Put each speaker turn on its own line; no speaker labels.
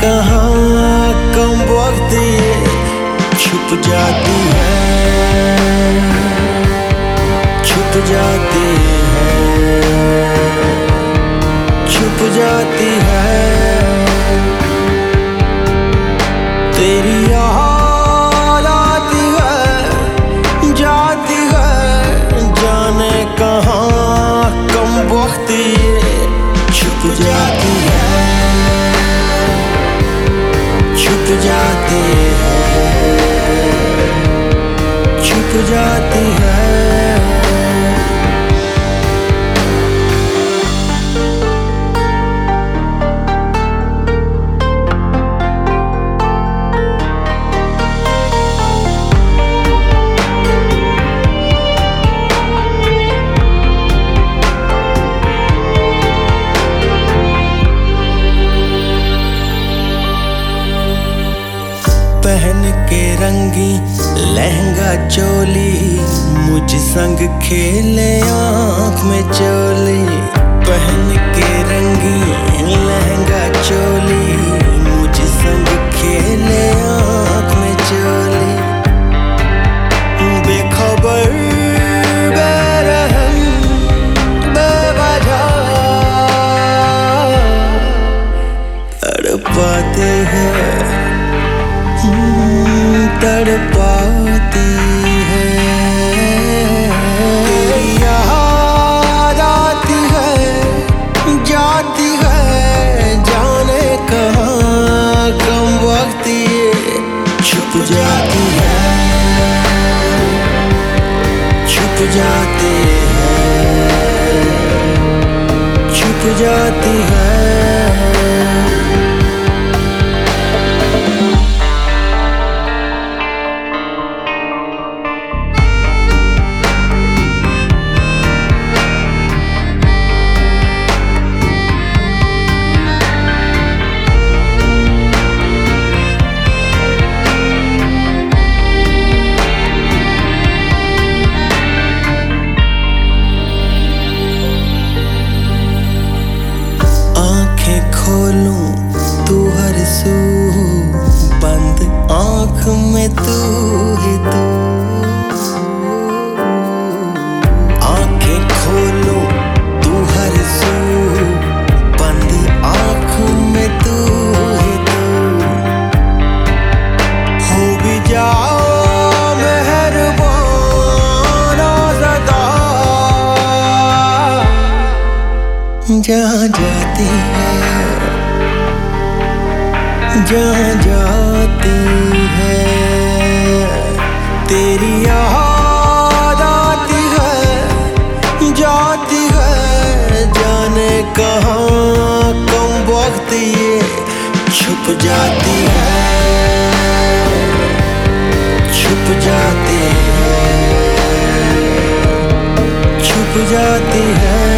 कहाँ कम वक्त ये छुप जाती है? छुप जाती है। छुप जाती है। जाती है। छुप जाती है। के रंगी लहंगा चोली मुझ संग खेले आँख में चोली। छुप जाती है। छुप जाती है खोलूं तू हर सू बंद आँख में तू ही तू। आँखें सू बंद आँख में तू जहाँ जाती है जहाँ जाती है, तेरी याद आती है, जाती है, जाने कहाँ कम वक्त ये छुप जाती है, छुप जाती है, छुप जाती है।